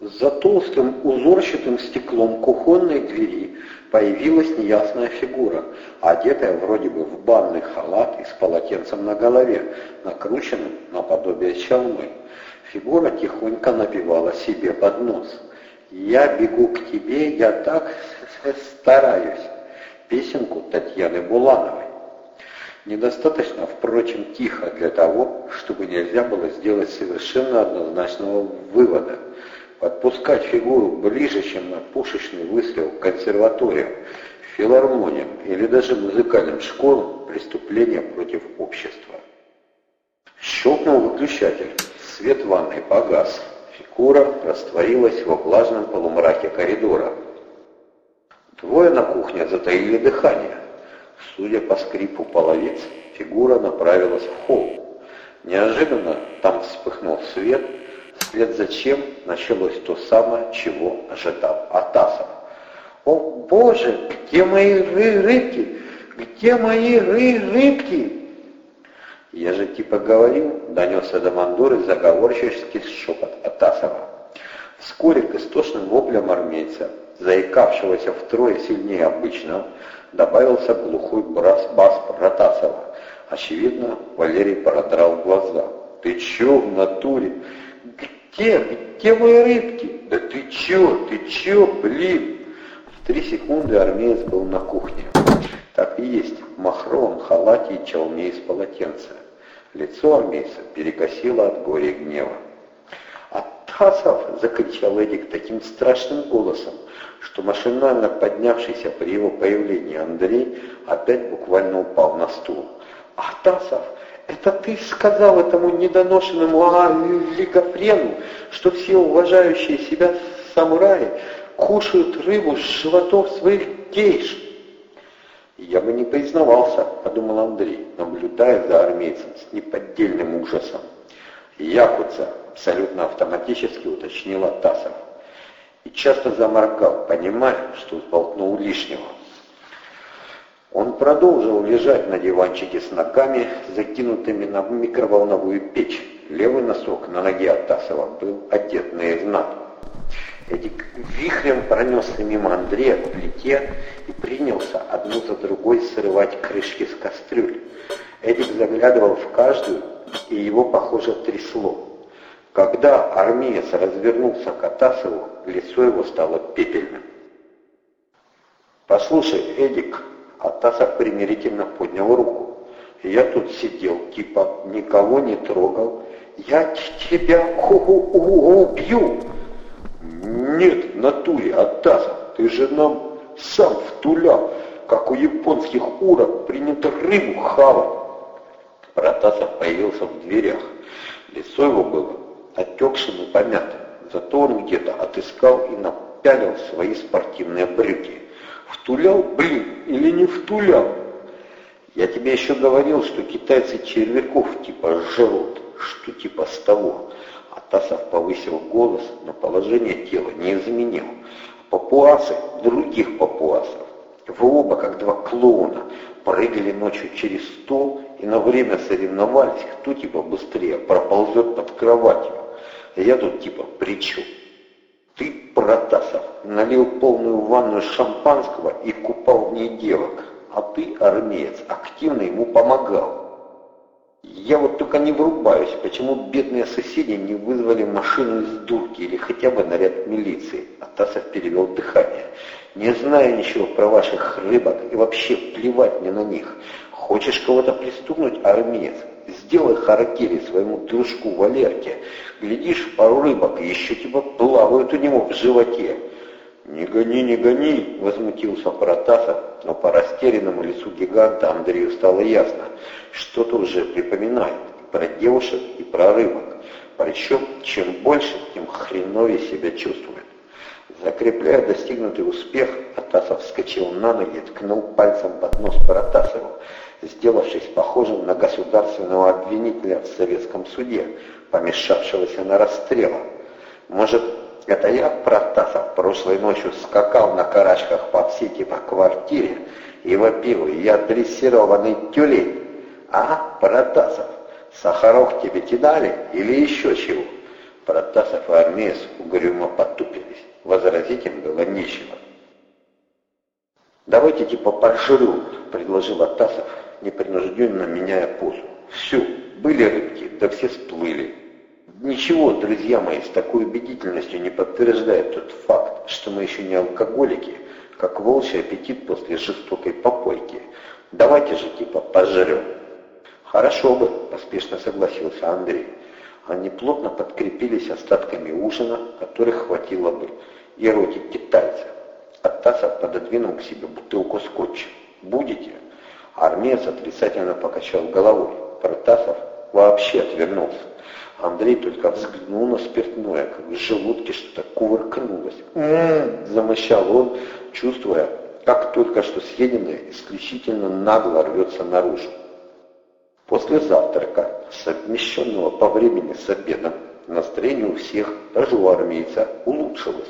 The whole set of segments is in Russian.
За толстым узорчатым стеклом кухонной двери появилась неясная фигура, одетая вроде бы в банный халат и с полотенцем на голове, накрученным наподобие чалмы. Фигура тихонько напевала себе под нос. «Я бегу к тебе, я так стараюсь» песенку Татьяны Булановой. Недостаточно, впрочем, тихо для того, чтобы нельзя было сделать совершенно однозначного вывода. Подпускать фигуру ближе, чем на пушечный выстрел в консерваториям, филармониям или даже музыкальным школам – преступление против общества. Щелкнул выключатель. Свет ванной погас. Фигура растворилась во влажном полумраке коридора. Двое на кухне затаили дыхание. Судя по скрипу половиц, фигура направилась в холл. Неожиданно там вспыхнул свет, вслед за чем началось то самое, чего ожидал Атасов. «О, Боже, где мои ры рыбки? Где мои ры рыбки?» «Я же типа говорил», — донесся до Мандуры заговорческий шепот Атасова. Вскоре к истошным воплям армейца заикавшегося втрое сильнее обычного, добавился глухой бас, бас Протасова. Очевидно, Валерий продрал глаза. «Ты чё в натуре? Где? Где мои рыбки? Да ты чё? Ты чё, блин?» В три секунды армеец был на кухне. Так и есть, в махровом и челме из полотенца. Лицо армейца перекосило от горя и гнева. «Атасов!» — закричал Эдик таким страшным голосом, что машинально поднявшийся при его появлении Андрей опять буквально упал на стул. «Атасов, это ты сказал этому недоношенному олигофрену, что все уважающие себя самураи кушают рыбу с животов своих гейш?» «Я бы не признавался», — подумал Андрей, наблюдая за армейцем с неподдельным ужасом. «Якутца», — абсолютно автоматически уточнил Атасов и часто заморгал, понимая, что сболтнул лишнего. Он продолжил лежать на диванчике с ногами, закинутыми на микроволновую печь. Левый носок на ноге Атасова был одет наизнанку. Эдик вихрем пронесся мимо Андрея к плите и принялся одну за другой срывать крышки с кастрюль. Эдик заглядывал в каждую, и его, похоже, трясло. Когда армеец развернулся к Атасову, лицо его стало пепельным. «Послушай, Эдик», — Атасов примирительно поднял руку, — «я тут сидел, типа никого не трогал. Я тебя убью!» «Нет, натуре, Атасов, ты же нам сам втулял, как у японских урок принято рыбу хавать». Протасов появился в дверях. Лицо его было отекшим и помятым. Зато он где-то отыскал и напялил свои спортивные брюки. Втулял, блин, или не втулял? Я тебе еще говорил, что китайцы червяков типа жрут, что типа с того. А Тасов повысил голос, но положение тела не изменил. Папуасы, других папуасов. Вы оба, как два клоуна, прыгали ночью через стол и на время соревновались, кто типа быстрее проползет под кроватью. Я тут типа при Ты, Протасов, налил полную ванну шампанского и купал в ней девок, а ты, армеец, активно ему помогал. Я вот только не врубаюсь, почему бедные соседи не вызвали машину из дурки или хотя бы наряд милиции. Атасов перевел дыхание. Не знаю ничего про ваших рыбок и вообще плевать мне на них. Хочешь кого-то пристукнуть, армеец? Сделай харакири своему дружку Валерке. Глядишь, пару рыбок еще типа плавают у него в животе. «Не гони, не гони!» — возмутился Протасов, но по растерянному лицу гиганта Андрею стало ясно, что-то уже припоминает про девушек и про рыбок. Причем, чем больше, тем хреновее себя чувствует. Закрепляя достигнутый успех, Атасов вскочил на ноги и ткнул пальцем под нос Протасову сделавшись похожим на государственного обвинителя в советском суде, помешавшегося на расстрел. Может, это я, Протасов, прошлой ночью скакал на карачках по всей типа квартире и вопил, я дрессированный тюлень. А, Протасов, Сахаров тебе кидали или еще чего? Протасов и Армеец угрюмо потупились. Возразить им было нечего. «Давайте типа пожру», — предложил Атасов, непринужденно меняя позу. «Все, были рыбки, да все сплыли». Ничего, друзья мои, с такой убедительностью не подтверждает тот факт, что мы еще не алкоголики, как волчий аппетит после жестокой попойки. Давайте же типа пожрем. Хорошо бы, поспешно согласился Андрей. Они плотно подкрепились остатками ужина, которых хватило бы, и роти китайца. Оттасов пододвинул к себе бутылку скотча. «Будете?» Армеец отрицательно покачал головой. Протасов вообще отвернулся. Андрей только взглянул на спиртное, как в желудке что-то кувыркнулось. «М-м-м!» замощал он, чувствуя, как только что съеденное исключительно нагло рвется наружу. После завтрака, совмещенного по времени с обедом, настроение у всех, даже у армейца, улучшилось,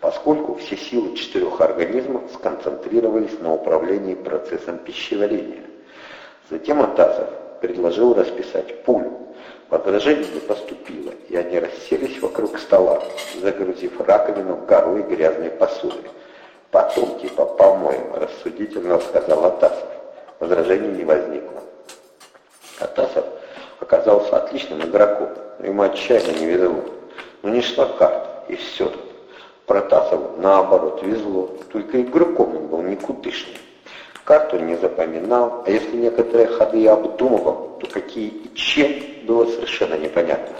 поскольку все силы четырех организмов сконцентрировались на управлении процессом пищеварения. Затем Атасов предложил расписать пулю. Возражений не поступило, и они расселись вокруг стола, загрузив раковину горой грязной посуды. Потом типа «по-моему», рассудительно сказал Атасов. Возражений не возникло. Атасов оказался отличным игроком, но ему отчаянно не везло. Но не шла карта, и все тут. Протасову, наоборот, везло, только игроком он был никудышный. Карту не запоминал, а если некоторые ходы я обдумывал, то какие и чем было совершенно непонятно.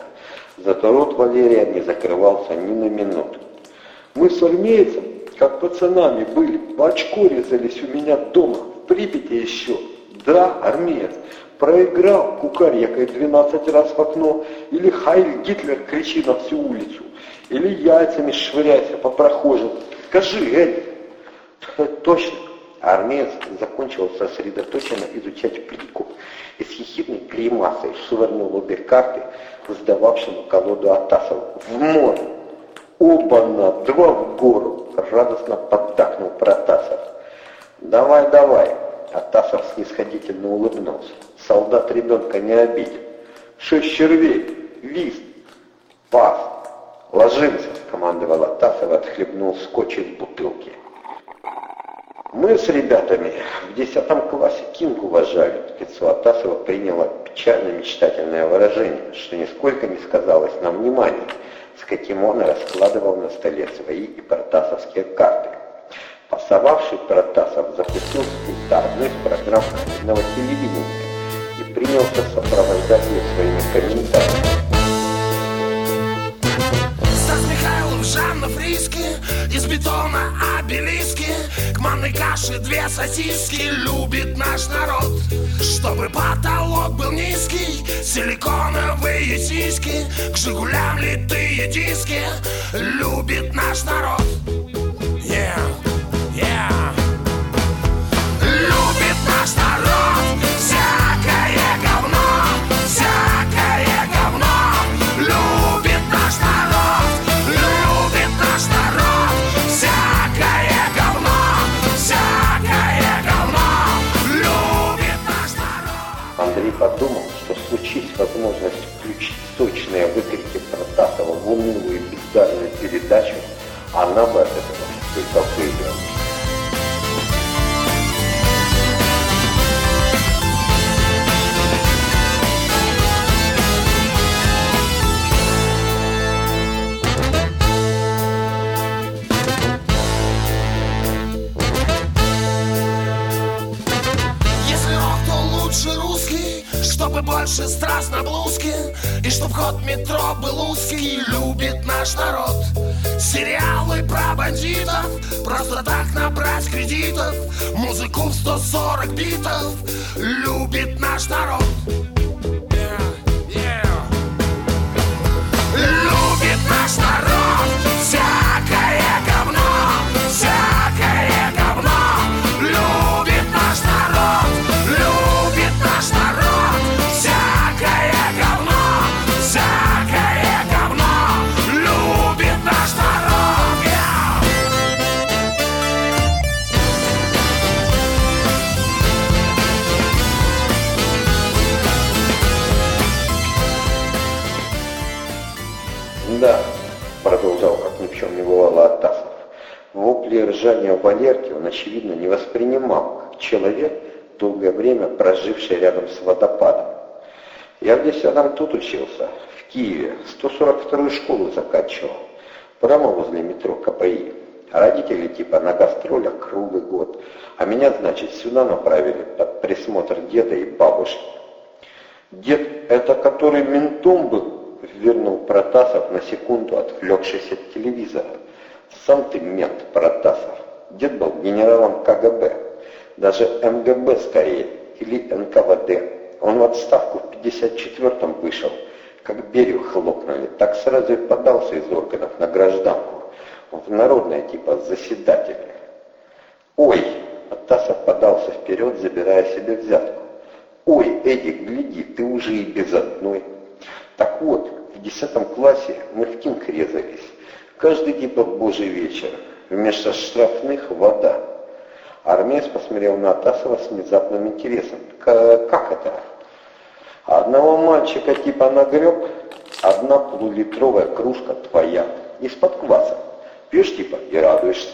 Зато рот Валерия не закрывался ни на минуту. Мы с армейцем, как пацанами были, в очко резались у меня дома, в Припяти еще. Да, армеец, проиграл кукарьякой 12 раз в окно, или Хайль Гитлер кричи на всю улицу, или яйцами швыряйся по прохожим. Скажи, Эль. Точно, армеец закончил сосредоточенно изучать плитку и с ехидной гримасой швырнул обе карты, сдававшему колоду Атасову в море. Оба-на, два в гору, радостно поддакнул Протасов. Давай, давай, Атасов снисходительно улыбнулся. Солдат ребенка не обидит. Шесть червей, вист, пас. Ложимся, командовал Атасов, отхлебнул скотч из бутылки. Мы с ребятами в десятом классе Кинг уважали. Лицо Атасова приняло печально-мечтательное выражение, что нисколько не сказалось на внимании, с каким он раскладывал на столе свои и протасовские карты. Пасовавший Протасов запустил с из программ кабельного телевидения и принялся сопровождать ее своими комментариями. Жанна Фриски Из бетона обелиски. К манной каше две сосиски Любит наш народ. Чтобы потолок был низкий Силиконовые сиськи. К Жигулям литые диски Любит наш народ Андрей подумал, что случись возможность включить сочные выкрики Протасова в унылую и бездарную передачу, она бы от этого только выиграла. Чтобы больше страст на блузке И чтоб ход метро был узкий Любит наш народ. Сериалы про бандитов Просто так набрать кредитов Музыку в 140 битов Любит наш народ «Да», — продолжал, как ни в чем не бывало Атасов. Вопли ржания ржание Валерки он, очевидно, не воспринимал, как человек, долгое время проживший рядом с водопадом. Я в 10 тут учился, в Киеве, 142-ю школу заканчивал, прямо возле метро КПИ. Родители типа на гастролях круглый год, а меня, значит, сюда направили под присмотр деда и бабушки. Дед — это который ментом был, вернул Протасов на секунду, отвлекшись от телевизора. Сам ты мент, Протасов. Дед был генералом КГБ, даже МГБ скорее, или НКВД. Он в отставку в 54-м вышел, как берег хлопнули, так сразу и подался из органов на гражданку, в народное типа заседателя. Ой, Атасов подался вперед, забирая себе взятку. Ой, Эдик, гляди, ты уже и без одной. Так вот, в десятом классе мы в кинг резались. Каждый типа божий вечер. Вместо штрафных вода. Армеец посмотрел на Атасова с внезапным интересом. Как это? Одного мальчика типа нагреб, одна полулитровая кружка твоя, из-под кваса. Пьешь типа и радуешься.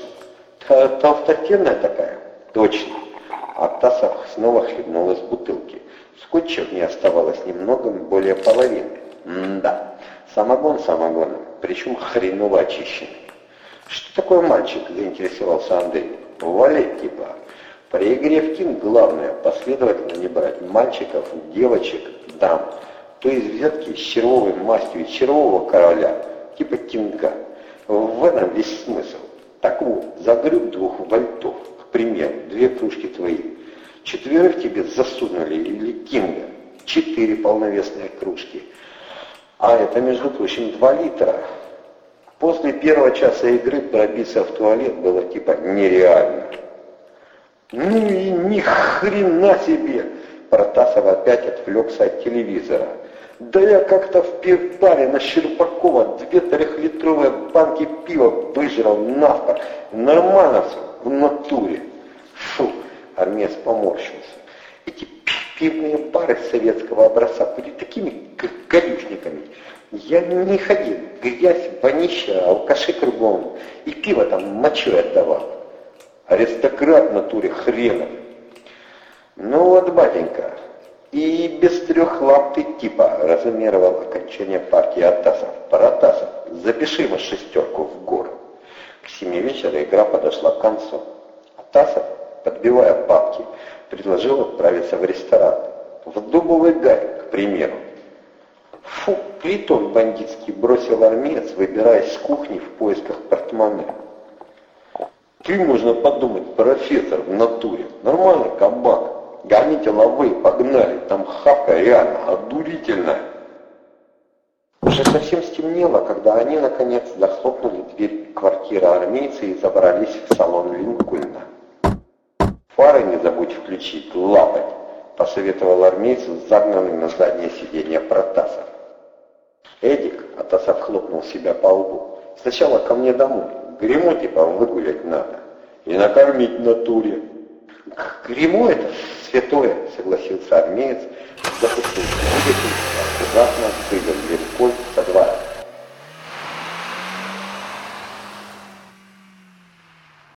Толстотенная такая? Точно. Атасов снова хлебнул из бутылки. Скотча в ней оставалось немного более половины. М-да, самогон самогоном, причем хреново очищенный. Что такое мальчик, заинтересовался Андрей. Валет типа. При игре в кинг главное последовательно не брать мальчиков, девочек, дам. То есть взятки с червовой мастью червового короля, типа кинга. В этом весь смысл. Так вот, загреб двух вольтов, к примеру, две кружки твои. Четверых тебе засунули или кинга. Четыре полновесные кружки. А это, между прочим, два литра. После первого часа игры пробиться в туалет было типа нереально. Ну и ни хрена себе! Протасов опять отвлекся от телевизора. Да я как-то в пивбаре на Щербакова две трехлитровые банки пива выжрал нафта. Нормально все, в натуре. Фу, армеец поморщился. Эти пивные бары советского образца были такими гадюшниками. Я не ходил, грязь, вонища, алкаши кругом, и пиво там мочой отдавал. Аристократ в натуре хренов. Ну вот, батенька, и без трех лап ты типа разумировал окончание партии Атасов. Паратасов, запиши ему шестерку в гору. К семи вечера игра подошла к концу. Атасов, подбивая бабки, предложил отправиться в ресторан. В Дубовый гай, к примеру. Фу, притон бандитский бросил армеец, выбираясь с кухни в поисках портмоне. Ты, можно подумать, профессор в натуре. Нормальный кабак. Гоните лавы, погнали. Там хавка реально одурительная. Уже совсем стемнело, когда они, наконец, захлопнули дверь квартиры армейца и забрались в салон Линкольна. «Фары не забудь включить, лапать!» — посоветовал армейцу, загнанный на заднее сиденье Протасов. Эдик, Атасов хлопнул себя по лбу, сначала ко мне домой, грему типа выгулять надо и накормить натуре. Грему это святое, согласился армеец, запустил двигатель, аккуратно вывел дверь со двора.